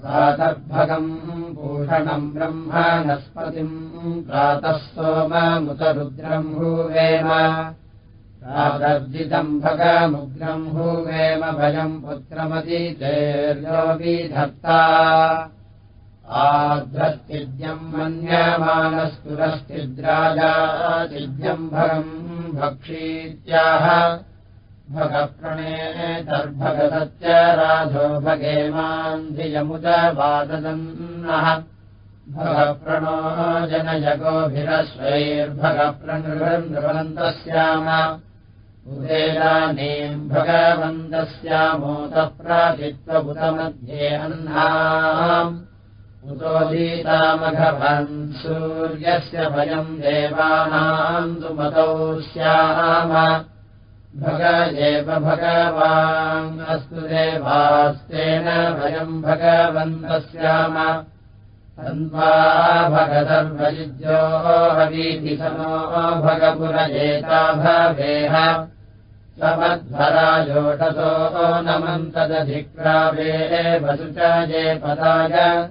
प्रातर्भगम् भूषणम् ब्रह्मणस्पतिम् प्रातः सोममुतरुद्रम् भूवेम प्रातर्जितम् भगमुग्रम् भूवेम भयम् पुत्रमतिचेर्योऽभिधत्ता आध्रस्तिद्यम् मन्यमानस्तुरस्तिद्राजातिद्यम् भगम् भक्षीत्याह भगप्रणेतर्भगदत्य राधो भगेमान्धियमुदवाददन्नः भगप्रणो जनयगोभिरश्वैर्भगप्रणृन्नृवन्तस्याम उदेदानीम् भगवन्तस्यामोतप्राचित्वबुतमध्ये अह्नाम् उतोदीतामघवन् सूर्यस्य भयम् देवानाम् मतौ स्याम भग एव भगवान् अस्तु देवास्तेन भयम् भगवन्तस्याम। तन्वा भगदर्भयुज्यो हवीतिसनो भगपुरजेता भवेह। समध्वराजोटसो नमन्तदधिक्रावे वसु च ये पदाय।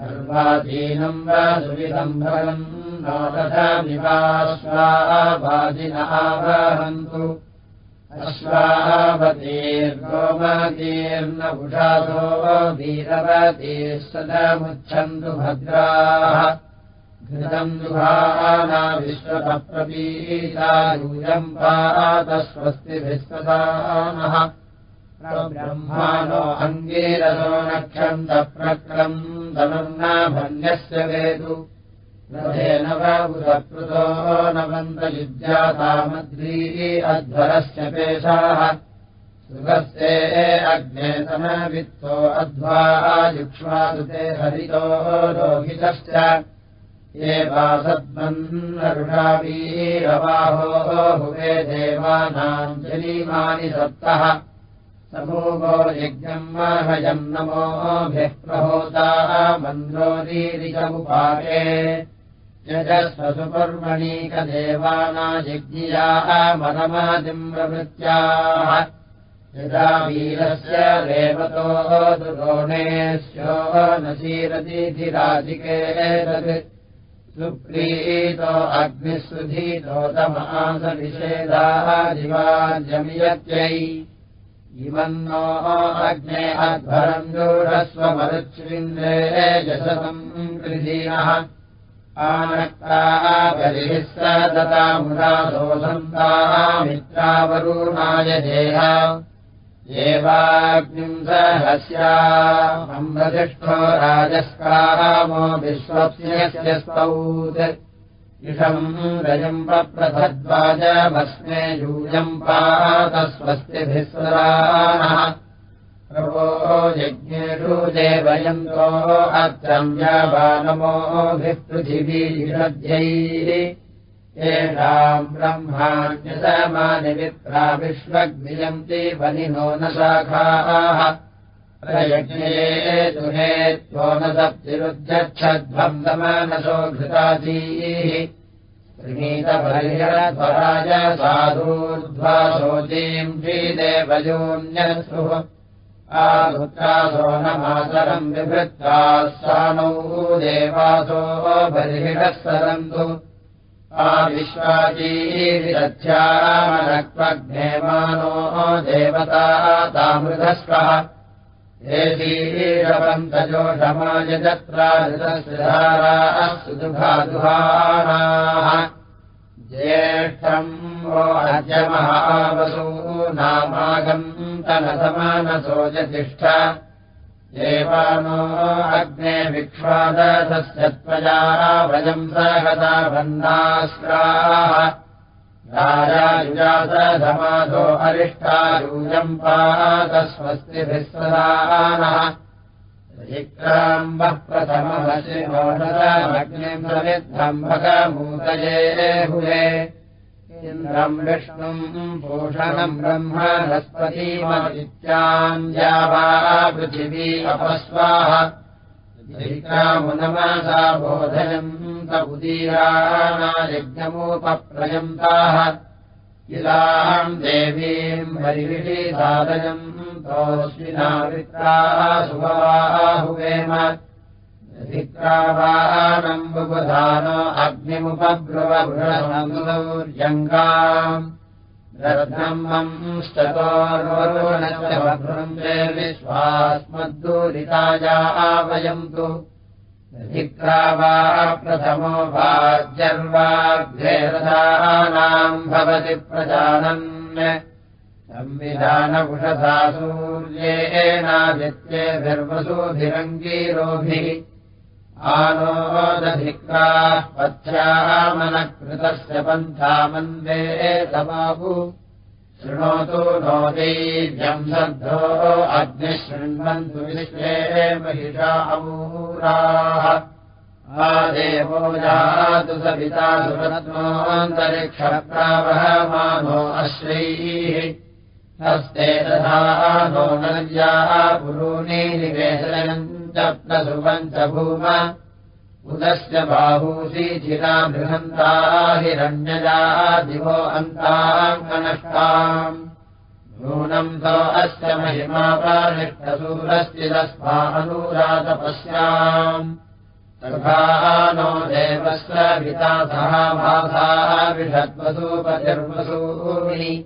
अर्वादीनम् वा सुविदम्भरम् नो तथा निवास्वादिनावहन्तु अश्वावतीर्गोमतीर्नभुषासो वीरवतीः सदमुच्छन्तु भद्राः। घृतम् दुहाना विश्वतप्रपीता यूयम् पात स्वस्तिभिस्तदानः ब्रह्माणो अङ्गीरसो नक्षन्तप्रक्रम् तनुर्नाभन्यस्य वेदु रथेन बाबुसकृतो नवन्तयुज्यातामद्रीः अध्वरस्य पेशाः। सुगस्ते अग्नेतनवित्तो अध्वा युक्ष्वादुते हरितो रोहितश्च ये वासद्मन्नरुषावीरवाहो भुवे देवानाम् जनीमानि सप्तः। समूहो यज्ञम् महजम् नमोभिः प्रहोता मन्द्रोदीरिजमुपाके यजस्वसुपर्मणीकदेवानायज्ञियाः मनमादिम् प्रवृत्याः यदा वीरस्य देवतो दुरोणेस्यो नशीरतीधिराजिके सुप्रीतो अग्निः सुधीतोतमासनिषेधादिवाजमियत्यै इमन्नो अग्ने अध्वरम् दूढस्वमरुच्छृन्द्रे जसतम् कृधीनः आनक्ताबलिः स दता मुदासोऽसन्तामित्रावरुणाय देह एवाग्निम् सहस्यामम्बधिष्ठो राजस्कामो विश्वप्स्यस्य स्तौत्। इषम् रजम् पप्रथद्वाजमस्मे यूयम् पातस्वस्तिभिः स्वरानः यज्ञेषु देवयन्तो अत्रम्यबानमोभिः पृथिवीषध्यैः येषाम् विप्रा विश्वग्नियन्ति वनिनो न शाखाः। प्रयज्ञये दुहे त्वो न सप्तिरुध्यच्छध्वम् दमनसो घृताजीः। श्रीनीतबलिहरध्वराय साधूर्ध्वासोजीम् श्रीदेवयोन्यसुः आहुत्रासो न मातरम् विभृत्वा सानौ देवासो बलिहिडः सरन्तु आविश्वाजीविदध्यामनक्वग्नेमानो देवता तामृतस्वः एषमायजत्राजतस्विधाराः सुदुभादुहानाः ज्येष्ठम् वो अजमहावसू नामागम् तनसमानसो जतिष्ठ। देवानो अग्ने विक्ष्वादसस्य त्वया व्रजम् सहता भन्नास्त्राः राजायुजासधमासो अरिष्टायूजम् पातस्वस्तिभिः सदानः। विक्राम्बः प्रथममशिमोषदमग्निम् समिद्धम् भगमूतये हुवे इन्द्रम् ब्रह्म नस्पतीमदित्याञ्जा वा पृथिवी अपस्वाः। ैकामुनमसा बोधयन्त उदीराणायज्ञमुपप्रयन्ताः। इलाम् देवीम् हरिविषि साधयन्त तोऽस्मिनावित्राः सुभवाहुवेम धिक्रावानम् बुबुधानो अग्निमुपब्रुवृषौर्यङ्गाम् रथम्बंस्ततोर्वरुणस्य विश्वास्मद्दूरिताया आवयन्तु। धिक्रावा प्रथमो वाज्यर्वाग्धेरथानाम् भवति प्रजानन्। संविधानकुशसा सूर्येणादित्येभिर्वसूभिरङ्गीरोभिः आनोदधिक्राः पथ्यामनकृतस्य पन्था मन्दे समाहु शृणोतु नो दैव्यंसद्धो अग्निशृण्वन्तु विश्वे महिषा अमूराः। आदेवो जातु सविता सुरत्नोऽन्तरिक्षप्रावहमानो अश्रैः हस्ते तथा नो नद्याः पुरूणि निवेशयन् च भूम। उदस्य बाहूशीचिरा बृहन्ता हिरण्यजा दिवो अन्ताङ्गनष्टाम् नूनम् तो अस्य महिमापानिष्टसूरस्थितस्मानुरातपस्याम् तथा नो देवस्य पिता सह मासाः विषद्वसूपतिर्वसूनि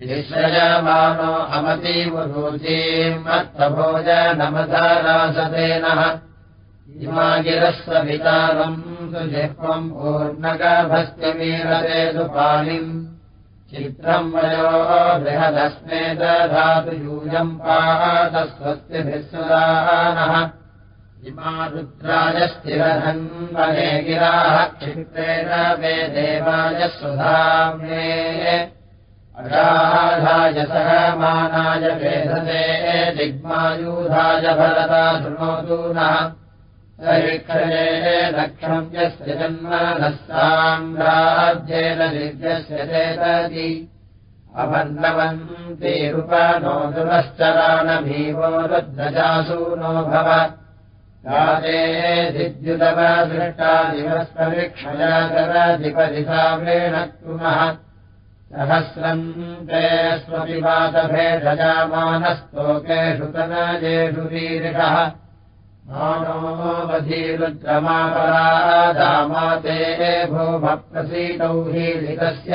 विश्रयमानो अमतीवरूचीम् अर्थभोजनमधारासतेनः इमागिरस्व वितारम् सुजिह्वम् पूर्णगर्भस्यमीरते सुपाणिम् चित्रम् वयो बृहदस्मे दधातु यूयम् पादस्वस्तिभिः सुदानः इमा रुद्राजस्थिरधन् वने गिराः क्षिप्रेण वे देवाय सुधाम्ये अजाधाय सहमानाय वेधते दिग्मायूधाय भरता शृणोतु नः। सरिक्षये लक्षम् यस्य जन्मनः साम्राज्येन दिव्यस्य चेतति। अवन्नवन्तीरुपनो दुरश्चरानभीवो रुद्रजासु नो भव। राजे दिद्युदवदृष्टा दिवस्परिक्षयाकरधिपदिसाम्रेण कुमः सहस्रम् ते स्वपिवातभेषजामानस्तोकेषु तनजेषु वीरिषः मानोऽवधीरुद्रमापरादामाते भूमप्रसीतौ हीलितस्य।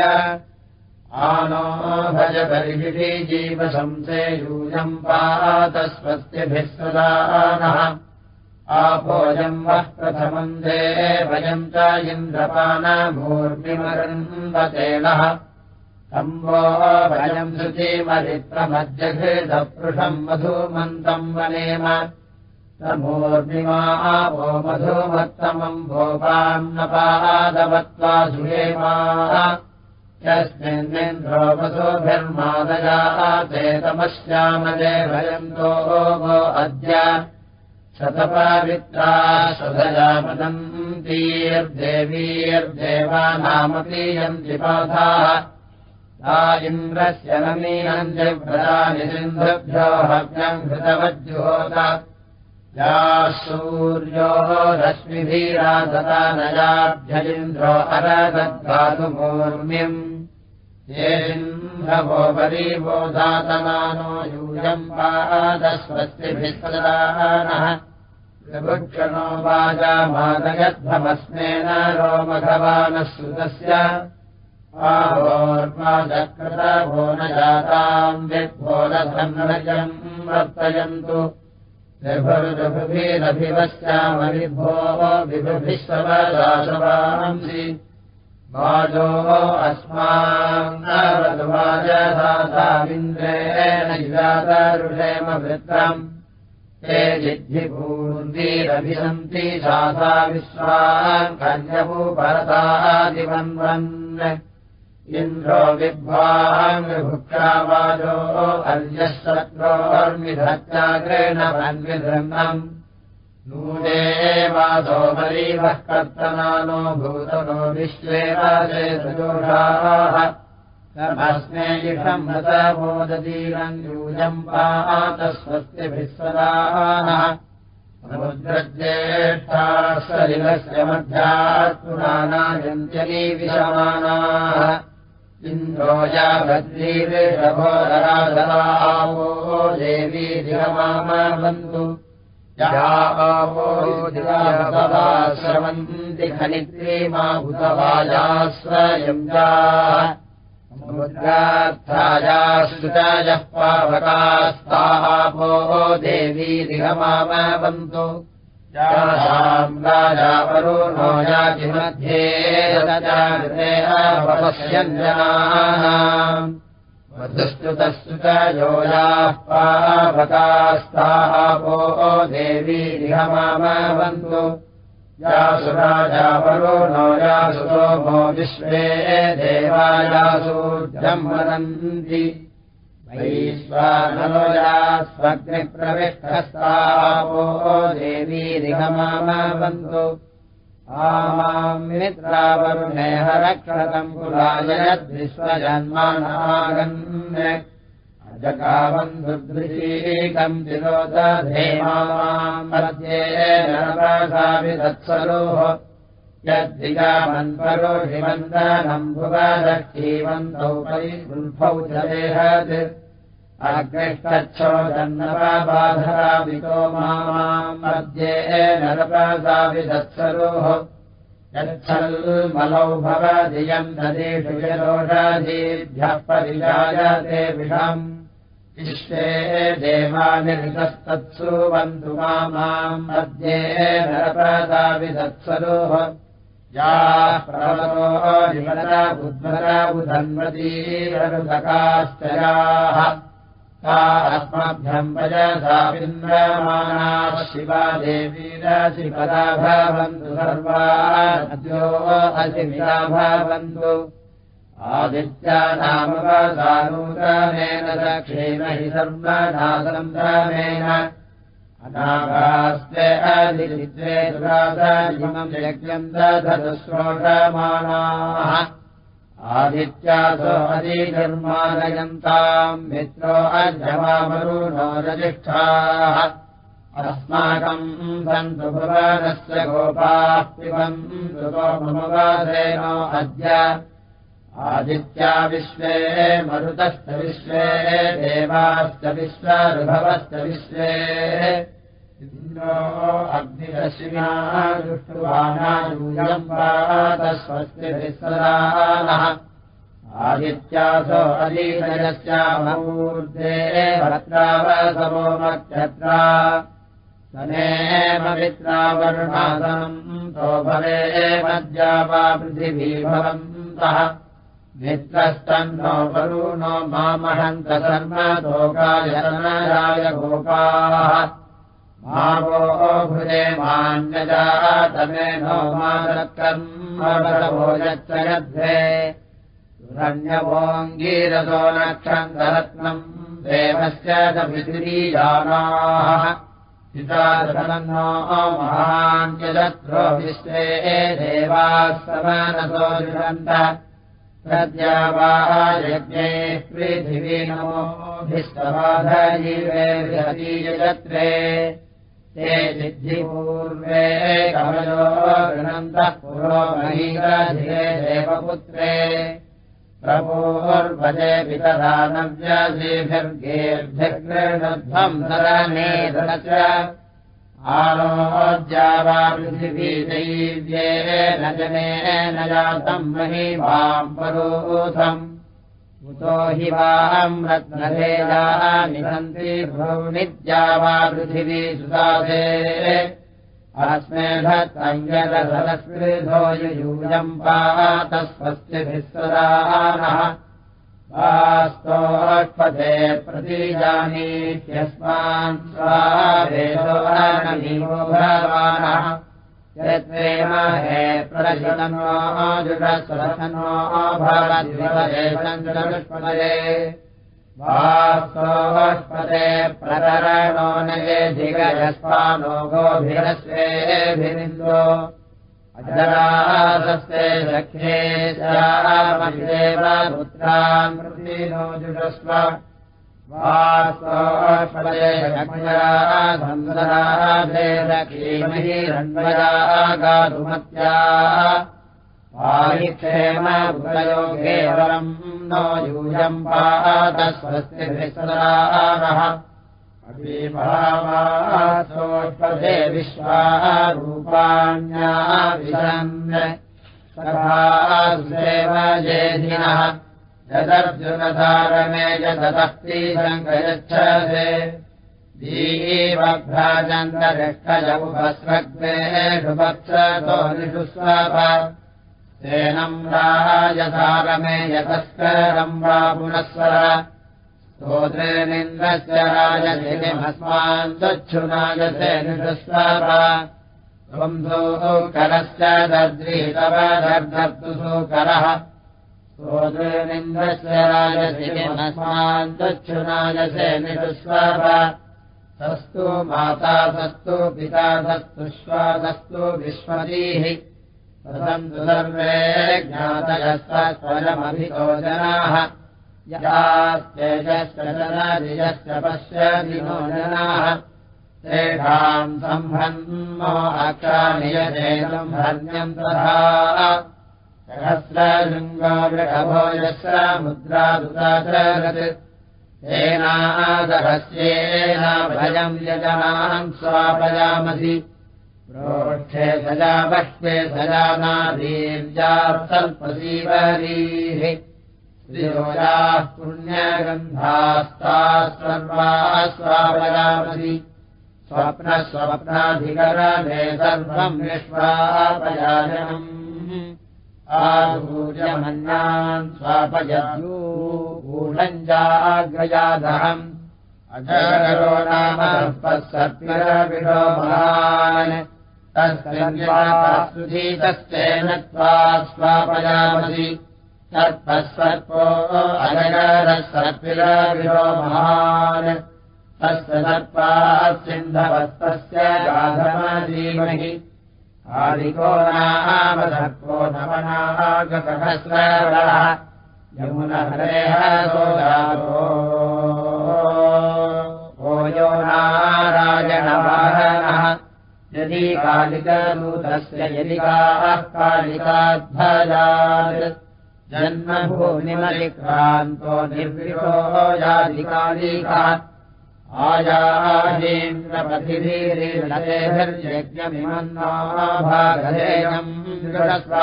आनो भज परिषि जीवशंसे यूयम् पातस्वस्तिभिः सदानः। आपोजम् वः प्रथमम् देवयम् च इन्द्रपानमूर्मिमरुन्वतेनः सम्भो भयम् शुचीमरित्रमध्यघृतपृषम् मधुमन्तम् वनेम। समूर्मिमा वो मधुमत्तमम् यस्मिन्निन्द्रो वसुभिर्मादयाः चेतमश्यामले भयन्तो वो अद्य। शतपावित्रा सुधजामदन्तीर्देवीर्देवानामपि यन्त्रिपाधाः सा इन्द्रस्य नमीनन्त्यव्रतानि सिन्धुभ्यो हव्यम् घृतवज्जुहोत याः सूर्योः रश्मिभिरादता नयाभ्यजिन्द्रो अरदद्धातुमूर्म्यम् येन्द्रवोपरि बोधातमानो यूयम् पादस्वस्तिभिः सदानः विभुक्षणो वाजामादयध्वमस्मेन रोमघवानः सुतस्य आहोर्मादकृतभो न जाताम् विद्भोलधन्नजम् वर्तयन्तु। विभुर्विभुभिरभिवस्यामविभो विभुभिः सवदासवांसि वाजो अस्मान्नवद्वाजसासामिन्द्रेण युजातरुषेम वृत्तम् ते जिद्धिपूर्वीरभिसन्ति सासा विश्वान् कन्यभूपरतादिवन्वन् इन्द्रो विभ्वाङ्गभुक्षावाजो अर्यः सत्रोर्मिधत्याग्रेण वन्विधृन्नम् नूने वासो मरीवः कर्तनानो भूतनो विश्वेवासे सजोषाः अस्मे इषम् रतमोदीरम् यूयम् पातस्वस्तिभिः सदानः। समुद्रज्येष्ठाः सलिलस्य मध्यात् पुराणायन्त्यली विशमानाः इन्द्रो या भद्रीर्षभोदराधरावो देवी दिगमामबन्धु यावो दिवा श्रवन्ति खनित्री मा भूतवाया स्वयञ्जा समुद्रार्थायाश्रुतायः पावकास्तापो देवी दिगमामबन्धु राजावरो नो यातिमध्ये अपश्यञ्जनाः वधुस्तुतस्तुत योजाः पावकास्तापो देवी दिहमामवन्तु यासु राजावरो नो यासु सोमो विश्वे देवायासु वदन्ति वैश्वानलोया स्वग्निप्रविष्टस्तापो देवीरिहमामवन्तु आमाम् कुलायद्विश्वजन्मानागन् अजकावन्धुदृशीकम् तिरोदधेमाम् मध्ये नरपासाविदत्सरोः यद्दिगामन्परो हिमन्दनम् भुवदक्षीवन्तौ परिगुल्फौ च देहत् अग्निष्ठच्छोदन्नपाबाधरावितो माम् मध्ये नरपासाविदत्सरोः यच्छल्मलौ भवधियम् नदीषु यदोषादीभ्यः परिजायते विषम्। इष्टे देवानिर्तस्तत्सुवन्तु माम् मध्ये नरपादाविदत्सरोः याः बुधन्वतीरनुदकाश्चयाः सा अस्मभ्यम् वयसाविन्द्रमाणाः शिवा देवीरशिपदा भवन्तु सर्वा अशिमिता भवन्तु आदित्यानामवसानूतमेन दक्षेण हि दुरासमम् यज्ञम् दधतुश्रोषमाणाः आदित्यासो अधिधर्मादयन्ताम् मित्रो अध्यमामरुणो रजिष्ठाः। अस्माकम् सन्तु भुवनस्य गोपाः पिबन्तु गोमवासेनो अद्य। आदित्या विश्वे मरुतश्च विश्वे देवाश्च विश्वरुभवश्च विश्वे अग्निरश्विना दृष्टुवानायूयम् पातस्वस्तिभिः आदित्यासो अलीनयस्यामूर्धे भद्रावसमो मक्षत्रा सनेम मित्रावरुणासनम् तो भवे मद्या वा पृथिवी भवन्तः मित्रस्तन्नो वरुणो मामहन्त सर्वतोकायतनराय गोपाः मान्यजातमे नो मादत्कर्मो यच्च यध्वे रण्यवोऽङ्गीरसो नक्षन्तरत्नम् देवस्य च पितुरीजानाः पितादनो महान्यजत्रो विश्वे देवाः समानसो जुषन्त प्रद्यावाः यज्ञैः पृथिवीनोभिस्तवाधजीवे बृहतीयजत्रे ते कमलो गृणन्तः पुरो महीरधिरे देवपुत्रे। प्रभोर्भजे पितरानव्यसेभिर्गेर्भिर्गृणध्वम् सरनेदच आलोद्या वा पृथिवी दैव्ये न जनेन जातम् महीमाम् परोधम् सन्ति भ्रूनिद्या वा पृथिवी सुदासे अस्मेधत्संयदसलस्कृधो युयूयम् पातस्वस्तिभिः सदानः वास्तोष्पते प्रतीजानीत्यस्मान् स्वावेदो नमीवो भवानः वास्तोष्पदे प्रतरणो नयेधिगयस्वानो गोभिरस्वेभिरिन्दो अजरासस्ते सख्ये श्यामदेव पुत्रान् मृतीनो जुषस्व वास्तोष्पदे सक्षराधन्दराधे सखीमहि रण्वया गातुमत्या वायुक्षेमयोगे वरम् नो यूयम् पात स्वस्तिभिः अभिभावासोष्पदे विश्वारूपाण्या विशन् सखासेव जेधिनः यदर्जुनधारमे यदस्ति सङ्गच्छसे जीवभ्राजन्तरिष्टजमुपस्रग्नेषु वत्सतो निषुस्वप तेनम् राजधारमे यतस्करम् वा पुनस्वर ोत्रेणीन्द्रस्य राजधिनिमस्मान् दच्छुनायसे निषस्वाप त्वम् करस्य दद्रीतव दर्धर्तु सूकरः राजधिनिमस्मान् दच्छुनायसे निषस्वाप सस्तु माता सस्तु पिता विश्वतीः सन्तु सर्वे ज्ञातयस्तस्वरमभितो जनाः। यास्तेजश्च पश्यति नो जनाः। तेषाम् अक्षानियजेतम् हर्म्यम् तथा सहस्रशृङ्गोभोजस्र मुद्रादुताचरत् तेनादहस्येन भयम् यजनाम् स्वापयामसि। प्रोक्षे सजा बह्वे सजानादीर्जात्सल्पसीवरीः श्रियोजाः पुण्यगन्धास्ताः सर्वाः स्वापयामसि। स्वप्नस्वप्नाधिकरणे सर्वम् विश्वापयाजनम् जाग्रजादहम् अजरो नाम सर्पिरविडोभान् तस्मिन् त्वा स्वापयामसि। सर्पः सर्पो अजगारः सर्पिराविरो महान् तस्य सर्पाः सिन्धवस्तस्य गाधमधीमहि आदिको नाम सर्पो नवनागसहस्रः यमुनहरेः सोदारो ओयो नारायणवाहनः। यदि कालिकदूतस्य यदि काः कालिकाध्वजात्। जन्मभूनिमलिक्रान्तो निर्विशो यादिकालिका दृढस्व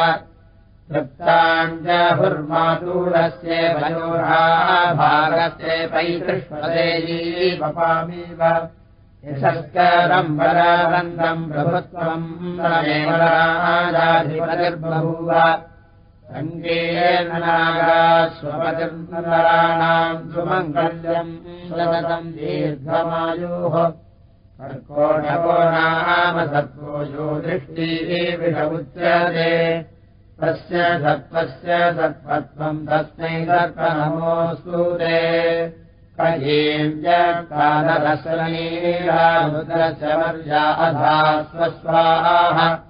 तृप्ताञ्जहुर्मातूरस्य वयोराभागस्य पैतृष्पदेयी पपामीव यशस्करम् वरानन्दम् प्रभुत्वम् राजाधिपतिर्बभूव ङ्गेनागास्वपतिर्नराणाम् सुमङ्गल्यम् सुलतम् दीर्घमायोः। कर्कोटको नाम सत्त्वो यो दृष्टिः विषमुच्यते। तस्य सत्त्वस्य सत्त्वत्वम् तस्मै सर्पनमोऽस्तु ते। कयीम् च कालरसनीरामुद्रस्य मर्या अधा स्वस्वाः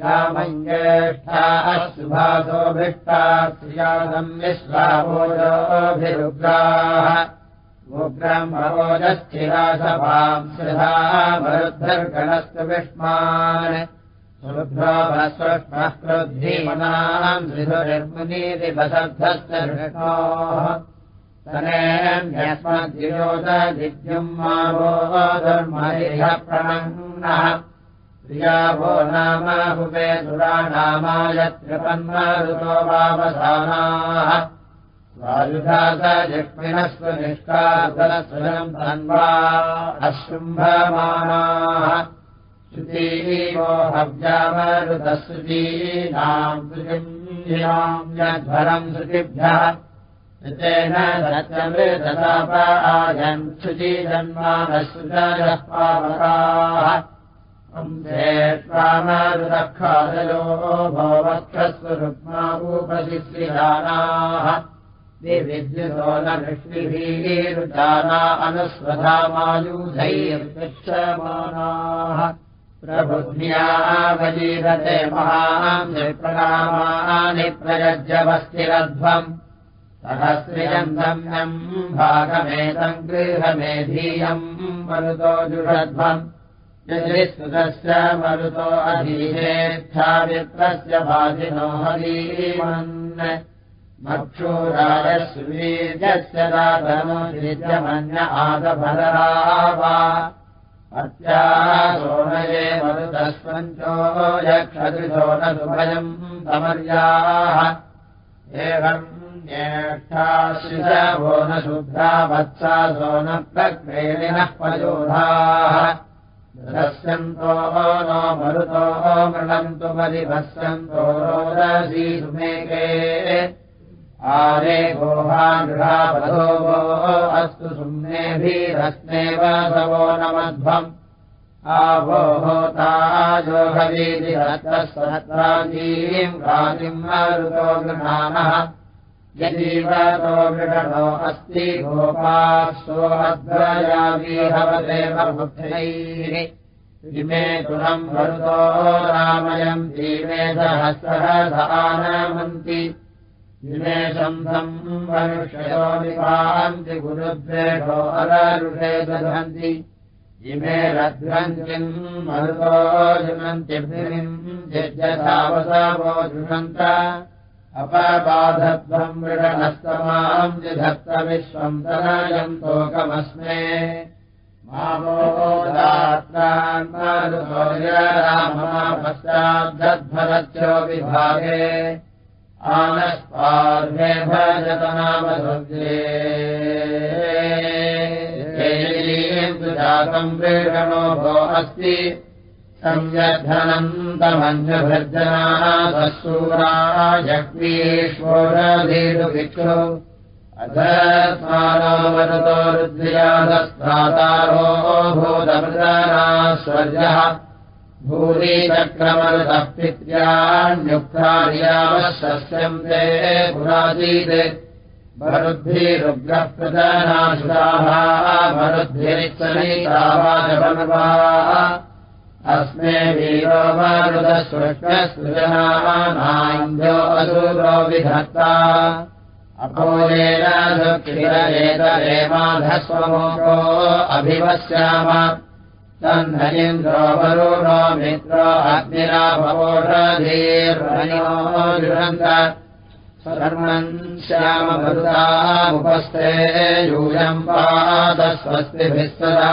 श्यामञ्जेष्ठाः सुभासोऽभिष्टा श्रियादम् विश्वाभोजोऽभिरुग्राः उग्रम् भवोजस्थिरासभाम् श्रधा मरुद्धर्गणस्तु विष्मान् विष्णोः तनेऽन्यस्मद्योतदिव्यम् मावो धर्मरिह प्रणम्नः नाम हुपे सुराणामायत्रिपन्मरुतो वावसानाः स्वायुधास जिह्मिनस्व निष्कासुरम् तन्वा अशुम्भमानाः। श्रुतीवो हव्यामरुतश्रुतीनाम् श्रुतिम् यध्वरम् श्रुतिभ्यः। पावकाः भवत्कस्वरुक्मावूपशिश्रियानाः विविद्युतो न लक्ष्मीभिरुचाना अनुस्वधामायुधैर्विक्षमानाः प्रबुद्ध्यावजीरते महान् प्रयज्यवस्तिरध्वम्। सहस्रिजन्धम्यम् भागमेतम् गृहमेधीयम् मरुतो जुषध्वम् यजिस्तुतस्य मरुतो अधीहेच्छावित्रस्य भाजिनो हरीमन्। मक्षूरायश्रीर्यस्य दातनुमन्य आदफलरावा अत्यासोनये मरुतस्वञ्चो यक्षदृशो न सुभयम् समर्याः एवम् ज्येष्ठाशिशवो न शुद्धा वत्सा सोनप्रक्रेणिनः पयोधाः ्यन्तो नो मरुतो मृणन्तु परिभस्यन्तो रोदसी सुमेके। आरे गोहागृहापधो वो अस्तु सुम्नेभिरस्नेव सवो न मध्वम् होताजोहवीति सहस्राजीम् राजिम् मरुतो गृहाणः अस्ति गोपास्वोऽध्वयावीहवदेवबुद्धैः इमे तुलम् मरुतो रामयम् जीवे सहस्रहसानमन्ति इमे शन्धम् मनुष्यो निपान्ति गुरुद्वेषो अररुषे दधन्ति। इमे रध्वन्तिम् मरुतो जुनन्त्यभिम् यज्ञतावसावो जुषन्त अपबाधध्वम् मृगणस्तमाम् जिधत्तविश्वम् तनयम् तोकमस्मे। मामोदात्मानुसौर्यराममा पश्चाद्धध्वरत्यो विभागे। आनस्पार्भे भजतनामसुजे जातम् मृगणो भो अस्ति। संयद्धनन्तमञ्जभर्जनाः मरुतो रुद्र्यादस्त्रातारो भूतमृतास्वर्यः भूरिचक्रमरुतः पित्र्याण्युक्तार्यावः सस्यम् ते पुरासीत्। मरुद्भिरुग्रः प्रदानाशुराः मरुद्भिरित्सनीतावाचपन्वा अस्मे वीरो मारुदस्वृष्टसृजनानान्यो असुरो विधत्ता। अपोलेन सुक्षिरेतरेमाधस्वमोको अभिवस्याम तन्धयेन्द्रो वरुणो मित्रो अग्निरापवोषधीर्वयो जुषन्त। सर्वम् श्यामभृतामुपस्थे यूयम् पादस्वस्तिभिः सदा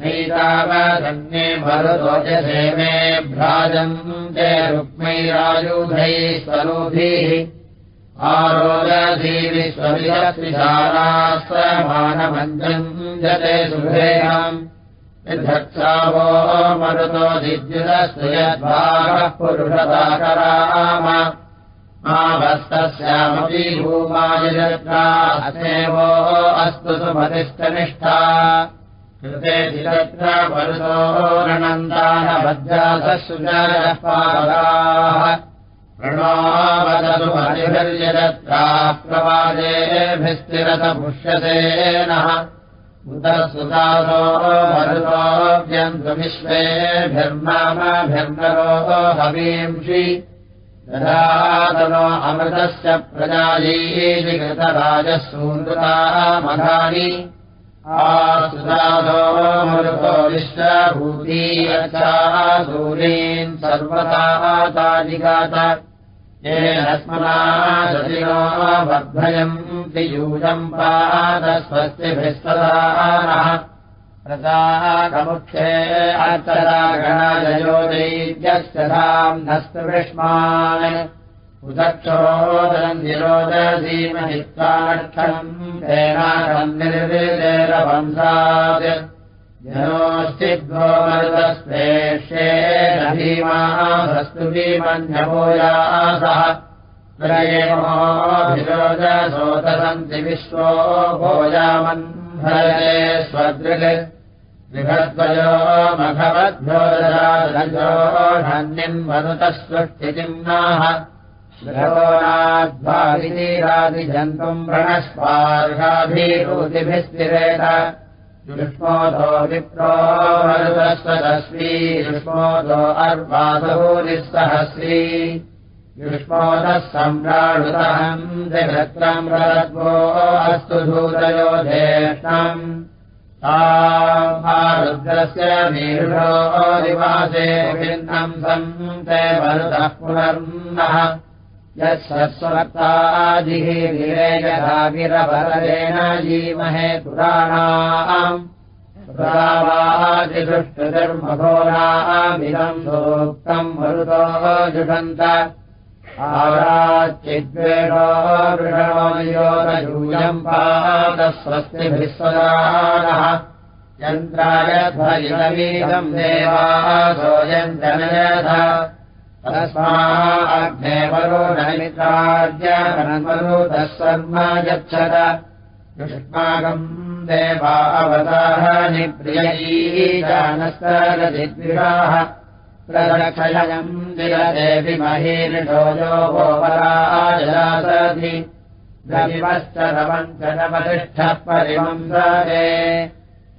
नैतावधन्ये मरुदोजसे मे भ्राजम् ते रुक्मैरायुधैः स्वरूभिः आरोदधीविश्वविहस्विशालास्त्रमानमञ्जम् जते सुभेयम् यद्धत्सावो मरुतो यद्भागः पुरुषदाकराम आवस्तस्यामपि भूमायजत्रा असेवो अस्तु सुमतिष्ठनिष्ठा कृते तिरत्र मरुतो रणन्तानभद्रासुजायः पादाः प्रणोवदतु मतिभिर्यजत्राः प्रवादेभिस्तिरतपुष्यसेनः उत सुतासो मरुतोऽभ्यन्तु विश्वेभिर्नामभिर्नरो हवींषि। ददातनो अमृतस्य प्रजायैः कृतराजः सूनृता मघानि अचाः सूरीन् सर्वता ताजिगात येन स्मना शशिनो वर्धयम् तियूजम् पादस्वस्तिभिः सदानः प्रसाकमुख्ये अर्थरागणाजयोदैत्यस्य धाम् नस्तविष्मान् उदक्षोदम् निरोदधीमहित्वाक्षम् तेनाकम् निर्विदेरवंसात्। जनोश्चिद्वो मरुतस्वेष्ये भीमास्तु भीमन्यभूयासः भिरोजसोतसन्ति विश्वो भोजामन्धरे स्वदृग्। विभद्वयो मघवद्भ्यो धन्यम् मनुतस्वस्थितिम्नाः गृहोनाद्वादिरादिजन्तुम् व्रणस्वार्हाभिरूतिभिः स्थिरेत युष्मोदो विप्रो मरुतस्वतस्वी युष्मोदो अर्वादभूरिस्सहस्री युष्मोदः सम्राडुतहम् जगत्रम् रद्वो अस्तु धूतयो ज्येष्ठम्। रुद्रस्य मीरुषो दिवासे भिन्नम् सन्ते मरुतः पुनर्नः यः सत्स्वर्तादिः गिरेयधागिरभरेण जीमहे पुराणाम् सोक्तम् मरुतो जुषन्त आराच्चिद्वेषो वृषणोयोरयूयम् पादस्वस्तिभिः स्वदानः यन्त्राय ध्वजितवीदम् देवाः सोऽयम् जनयथ तस्माग्नेवरो नैमित्रार्यमरुतः सर्म गच्छत युष्माकम् देवा अवताहानि प्रियैजानस्तरदिद्विषाः प्रदक्षयम् दिलदेवि महीर्षो यो गोपराजलासति रविवश्च रवञ्चनवतिष्ठः परिवंसरे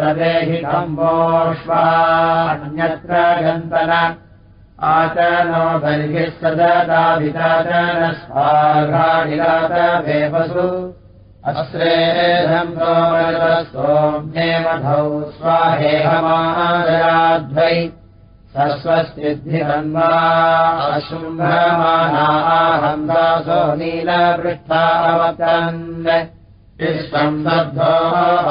ददेहि कम्बोष्वान्यत्र गन्तन। आचनो बर्हिः सददाभिताचन स्वाघानिरातवेपसु अस्रेधम् सोमृतस्तोम्ये मधौ स्वाहेहमादराध्वै। सस्वस्तिद्धिरन्वा अशुम्भमानाहन्दासो नीलपृष्ठावतन्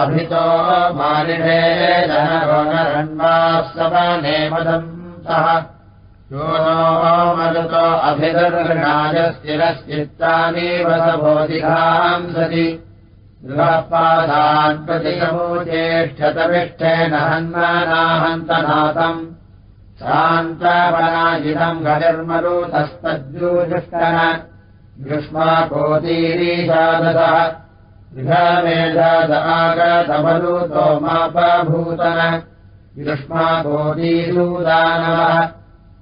अभितो मालिने जनगोणरण्वास्तवनेमदम् सः यो नो मरुतो अभिदर्गणाय स्थिरश्चित्तानीव सभोधिकाम् सति। गृहपादान् प्रतिशमोचेष्ठतविष्ठेन हन्मानाहन्तनाथम् शान्तवनाजितम् गतिर्मरुतस्तद्यूजुष्टन युष्माकोतीरीशादसः युष्माकोतीसूदानवः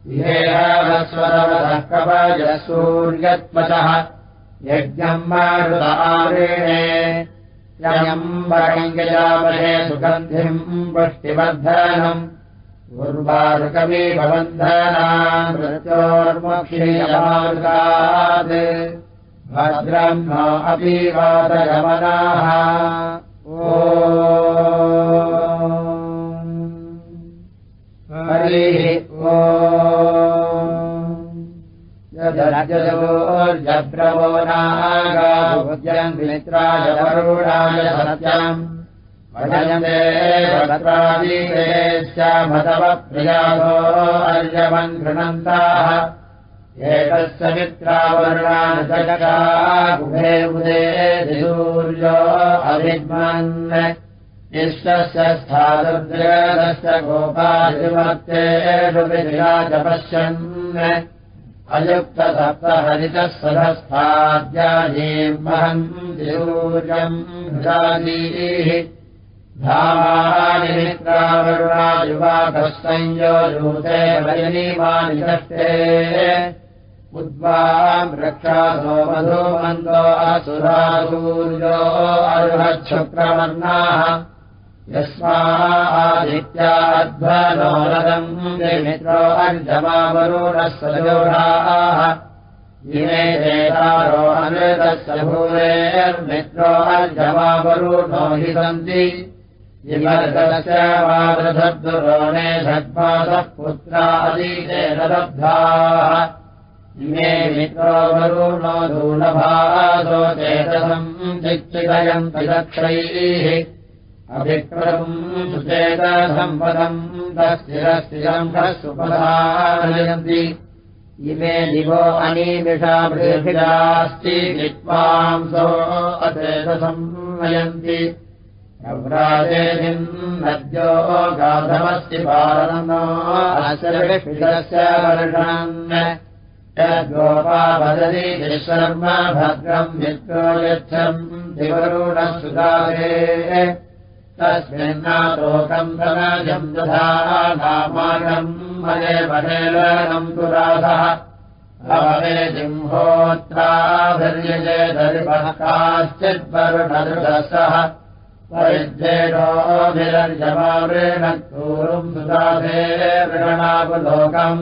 इहेहस्वतवतः कवजसूर्यत्वचः यज्ञम् मारुतारेणे यम् वरङ्गजामहे सुगन्धिम् पुष्टिवर्धनम्। उर्वारुकवी भवन्धनाम् मृत्योर्मुक्षीयमार्गात् भद्रम् न अपि वातगमनाः ओ हरिः ओ यजवोर्जब्रवो नागाभुजम् मित्राय वरुणाय सत्यम् भजयते भद्रादीदेश्यामतवप्रियासो अर्यवन् गृणन्ताः एकस्य मित्रावर्णानुजगागुभे उदे सूर्यो अभिद्मन् इष्टस्य स्थादुर्जगदस्य गोपादिमत्तेषु विराज पश्यन् अयुक्तसप्तहरितः सदस्थाद्याजीम् महन्ति सूर्यम् हृदादीः धामानिमित्रावरुणायुवाकः संयोजूते वयनीमानि दष्टे असुरासूर्यो अरुहच्छुक्रवर्णाः यस्मादित्याध्वनोरदम् मित्रो अर्जमावरुणः सजोराः इमे देतारो अनृतस्य भूरेर्मित्रो अर्जमावरुणो हि सन्ति वादधद्दुरोणे षड्मासः पुत्रादीतेन दब्धाः इमे मित्रोवरुणो दूलभासो चेतसम् चिक्षितयन्ति दक्षैः अभिक्रतुम् सुचेतसम्पदम् तस्थिरस्थिरम् सुपधारयन्ति इमे दिवो व्राजेदिम् नद्यो गाधमस्ति पालनो अस्य वर्षन् यद्गोपा वदति शर्म भद्रम् मित्रो यच्छम् दिवरुणसुधारे तस्मिन्नातोकम् धनजम् दधा नामानम् मये महेलनम् पुराधः भवे जिम्होत्राभिर्यजे दरिपः काश्चिद्वरुणदृढसः परिज्येनोभिरर्जमावृणूरुम् सुधाधे वृणावलोकम्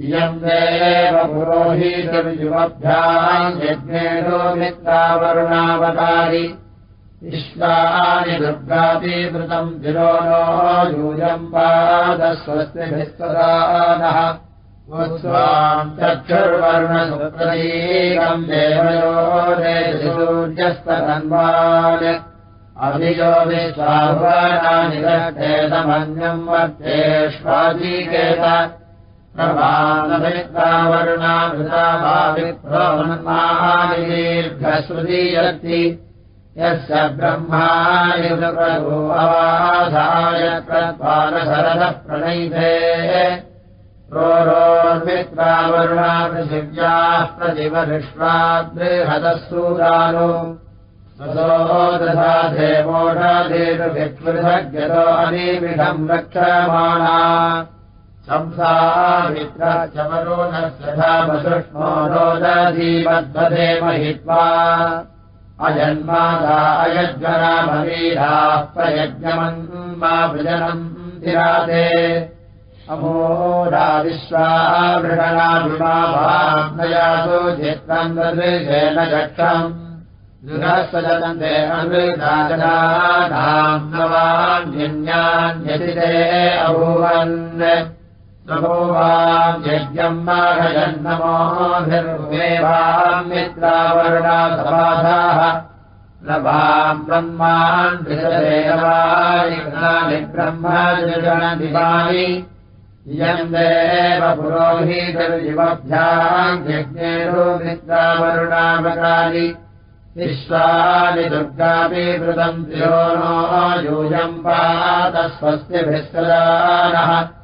इयम् देव पुरोहितविजुमभ्याम् यज्ञेनो मित्रावरुणावतारि विश्वानि दुर्गातीवृतम् नो यूयम् पादस्वस्तिभिस्तदानः। चक्षुर्वर्णसुप्रतीकम् देवयो सूर्यस्तन्वान्। अभियो विश्वानि रक्षेतमन्यम् वर्तेष्वाजीकेत विप्रोन्मानि दीर्घश्रुतीयर्ति यस्य ब्रह्माणि प्रभो प्रणैते प्रोरोर्मित्रावरुणा पृथिव्याः प्रतिवरिष्वाद्बृहदः सूदानो दधाधेवोषाधेतुभिक्षुभग्यतो अनीमिषम् रक्षमाणा संसामित्र च वरुणस्य धामसृष्णो रोदधीमद्वधे महित्वा अजन्मादा अयज्वरामवीराः प्रयज्ञमन्मा वृजनम् तिराते अमोरा विश्वावृषणाभिमाभाम्नयासु चित्रम् दृशेन गक्षम् गृहस्वजनन्ते अमृताजनानाम् नवान्यन्यान्यतिते अभूवन् नमोवाम् यज्ञम् माघजन्नमोभिर्वेवाम् मित्रावर्णासमाधाः न वाम् ब्रह्मान् विषदेवानि ब्रह्मजनदिवानि इयम् देव पुरोहितर्जिवभ्याम् यज्ञेषु मित्रावरुणामकानि विश्वानि दुर्गापि कृतम् त्रियो नो यूयम् पातस्वस्तिभिः सदानः पुरुसूर्योतीम्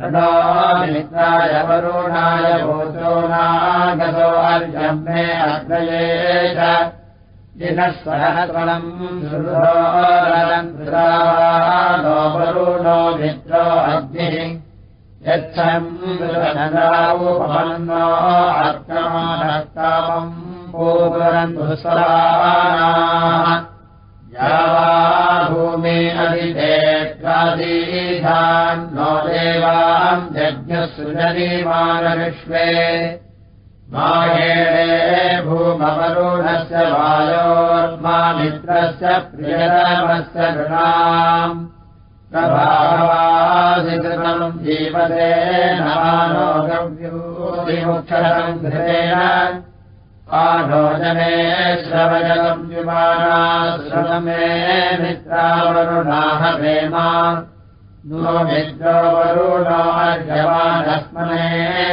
मित्राय वरुणाय अग्नये च जिनः सहस्रणम् सुहरम् कृतावानो वरुणो मित्रो अग्निः यच्छम् उपमन्नो अर्कमानकामम् पूरन्तु सदानाः भूमि नो देवाम् यज्ञसृजनीमानविश्वे। माहेणे भूमवरुणस्य वायोर्मामित्रस्य प्रियतमस्य नृणाम् प्रभावादिकृतम् जीवते नमानो गव्यो विमुक्षरङ्घृतेन श्रवमे मित्रावरुणाह वेमा नो मित्रो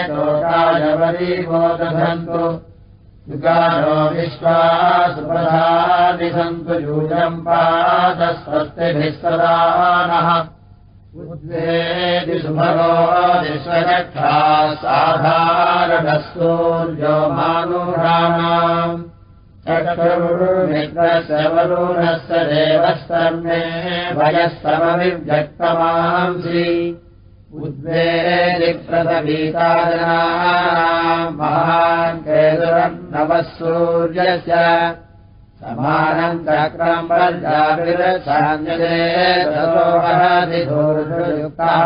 दोषायवरी बोधन्तु युगानो विश्वासुपधादिसन्तु यूजम् पादस्वस्तिभिः सदा नः साधारणः सूर्यो मानुषाणाम् चक्षुर्मित्रस्य वरुणस्य देवस्तर्मे भयस्तमविव्यक्तमांसि। उद्वेदिप्रदवीताजनानाम् महान् केतुरम् नवः सूर्यस्य समानम् चक्रम् प्रजाभिरसान्यदेवोहरादिधूर्युक्तः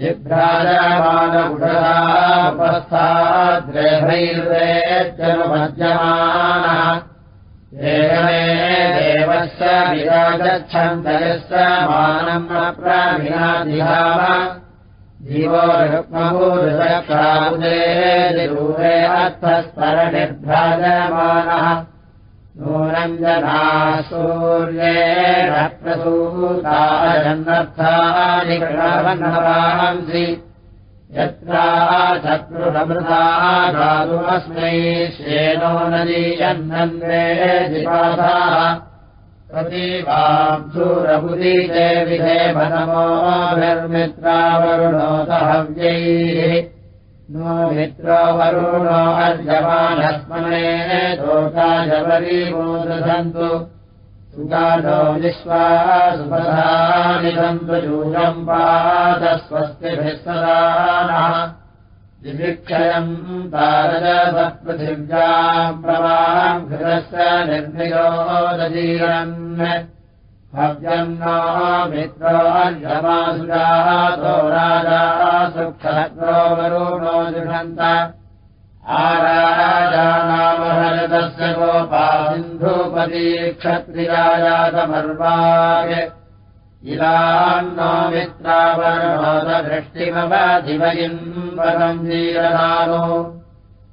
जिभ्राजमानगुढरापस्थाद्रेभैर्वेत्यनुमध्यमानः एकमे देवस्य विराजच्छन्तयस्य मानम् दूरे अर्थस्तरनिर्भ्राजमानः सूर्येण प्रसूतायन्नर्थानि कृणवन्नवांसि यत्रा नदीयन्नन्वे जिपासाः प्रतीवांसूरबुदीते विधे मनमोभिर्मित्रावरुणोतहव्यैः अर्यमानस्मने दोषाजवरीमोदधन्तु सुगानो विश्वासुपधानि सन्तु यूयम् पादस्वस्तिभिः सदा नः। दिविक्षयम् तारजसपृथिव्याम् प्रवाम् घृतस्य निर्निरोदजीरन् भव्यम् नो मित्रोऽर्यमासुजातो राजा सुखत्रो वरुणो जुषन्त। आराजानामहरतस्य गोपा सिन्धुपती क्षत्रियायातमर्वाय इलान्नो मित्रावरणोदृष्टिमवधिवयिम् वरम् जीरनानो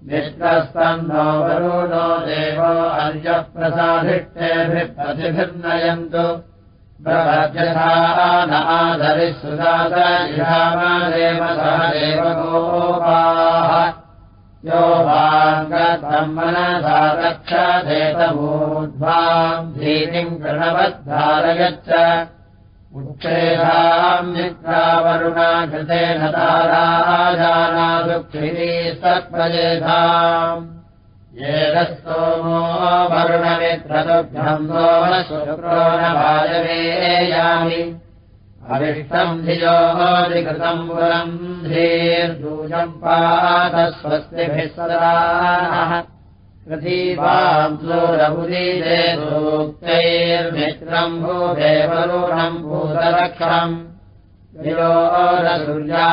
निष्कस्तन्नो वरुणो देवो अर्यप्रसाधिष्टेभिः प्रतिभिर्नयन्तु प्रभद्यथा नाधरिः सुदासरिषामदेव सह देवगोपाः यो वाङ्गतम् मनसा रक्षधेतमूर्ध्वाम् धीतिम् कृणवद्धारयच्च उच्छेदाम् मित्रावरुणा कृतेन ताराजाना दुःखिनी सत्प्रजेधाम् येन स्तोमो वरुणमित्रदुग्धम् सोम शुक्रो न वायवेयामि अविष्टम् धियोधिकृतम् पुरम् धीर्दूजम् पादस्वस्तिभिः सदा प्रतीवाम् सूरबुदीते सूक्तैर्मित्रम् भूदेवरुणम् भूतरक्षम् विरोरसूर्या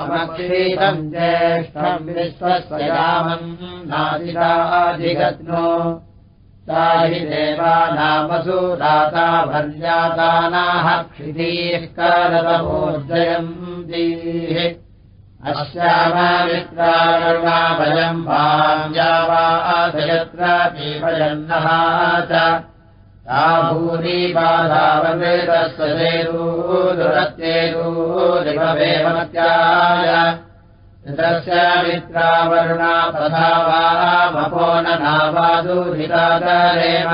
अमक्षीतम् ज्येष्ठम् विश्वस्वयामम् नादिराधिगत्नो सा हि देवानामसु दाता भर्यातानाः क्षितीः करतमोर्जयम् दीः। अस्यामामित्रारुणाभयम् वाञ्जावासयत्र पीभयन्नः च भूरि ऋतस्य मित्रावरुणा तथा वामपो न नावादुरिताकरेम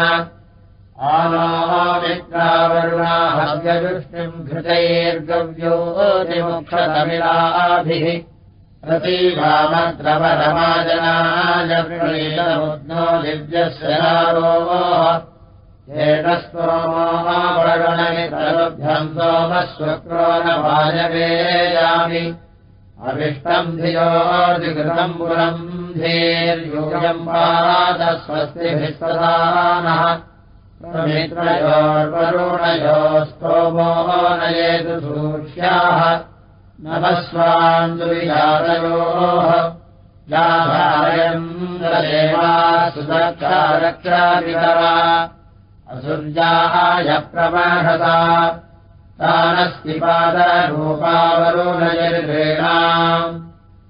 आनो मित्रावरुणा हव्यदृष्टिम् घृतैर्गव्योतिमुक्षतमिलाभिः। प्रतीभामद्रवरमाजनाय प्रणीतमुद्नो दिव्यस्य नारोः येन स्तोमोहावरणमित्रलुभ्यम् सोमस्वक्रो न वायवेयामि अविष्टम् धियोर्जिकृतम् पुरम् धीर्यूयम् पादस्वस्तिभिः सदानः मित्रयोर्वरुणयोस्तोमो नयेतु सूक्ष्याः। नमस्वान्दुविजातयोः याभारयम् देवा सुदक्षारक्षापितरा असुर्याय प्रमाहता तानस्ति पादरूपावरुणयर्गेणाम्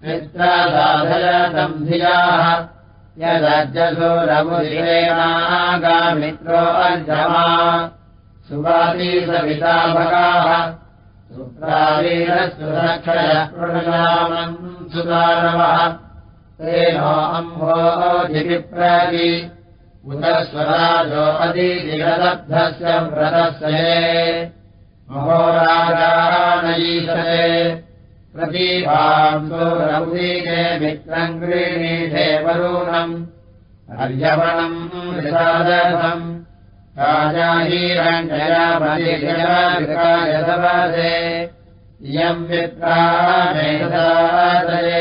मित्रसाधयतम् धियाः यदज्जसोरमुदिरेणागामित्रो अर्जमा। सविता भगाः। सुप्रावीरसुरक्षयः सुदानवः तेनो अम्भोजिप्रति उत स्वराजो अतिदिगदब्धस्य व्रतस्य महोराजानयीशते प्रतीभांसोरौदीके मित्रम् गृह्णीषे वरुणम्। अर्यवणम् इयम् विप्रामेधादये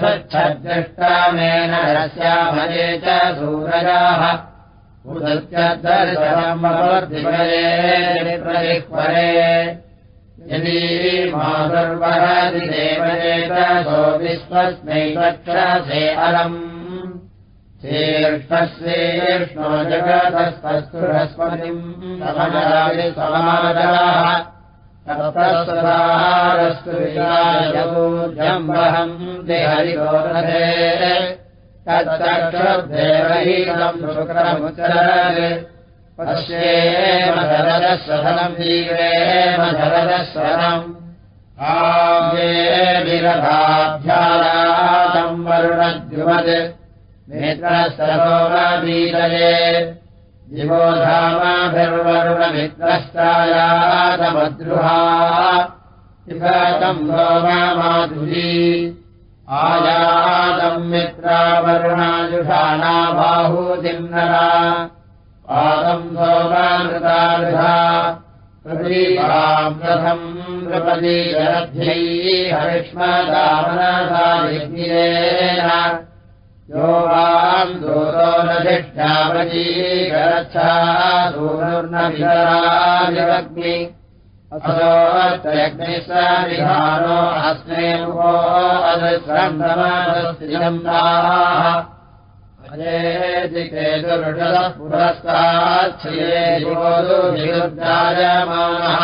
स्वच्छद्दृष्टामेन रस्यामये च सूरजाः। यदि मातुर्वहदिदेवयेत सो विश्वस्मै वक्षसे अलम् शीर्षस्येष्णो जगतस्तस्तुरस्पतिम् समाजाः तपस्वदारस्तु विशायजम्बहम् देहरिगोरथे तत्तक्षुर्देवहीनम् शुक्रमुचरत् पश्येम शरदस्वधनम् जीवेम शरदस्वनम् आगे विरथाभ्यारातम् वरुणद्युमत्। नेत्रस्तरोमबीतये दिवो धामाभिर्वरुणमित्रस्तायातमद्रुहा इतम् सोमाधुरी आयातम् मित्रावरुणाजुषाणा बाहूदिम्नरा पादम् सोमामृतारुधा प्रदीपाम् रथम् नृपदी जरध्यैः हरिष्मदामनसायज्ञेन यो वाम् दूरो न धिष्ठावजीगच्छा सूनुर्नवितराजग्नि असोऽत्रयग्निः स विधानो अस्मे मुखो अदृश्रन्दमादस्त्रियन्ताः अजेदिके दुर्षदः पुरस्ताच्छिये विरुद्धायमानः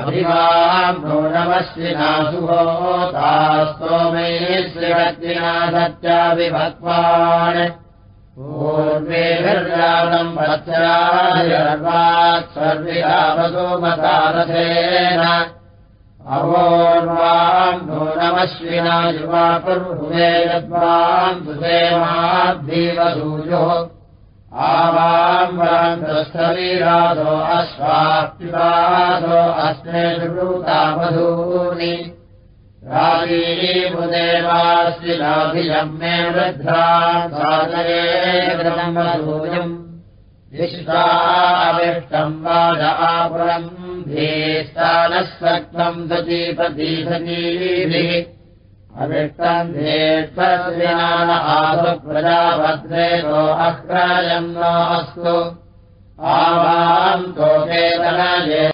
अभिमाम् नो नमश्विनासुहोतास्तोमे श्रीवद्विना सत्याभिभक्वान् पूर्वेभिर्जातम् वत्सरादिर्वात् सर्विरावसोमतारथेन अवोर्वाम् नो नमश्विना युवा कुर्हुवे यद्वाम् सुसेमाद्धीवसूयो वान्तस्थवीरासो अश्वाप्युवासो अस्मे सुकृतामधूनि राजीमुदेवास्ति लाभिजम् मे वृद्धा सादरे कृतम् वसूयम् विश्वाविष्टम् वाज आपुरम्। धीस्थानः सत्त्वम् सतीपतीसतीभिः धेष्वस्विनान आसु प्रजाभद्रेतो अक्रयम् नो अस्तु। आवाम् तोकेतनये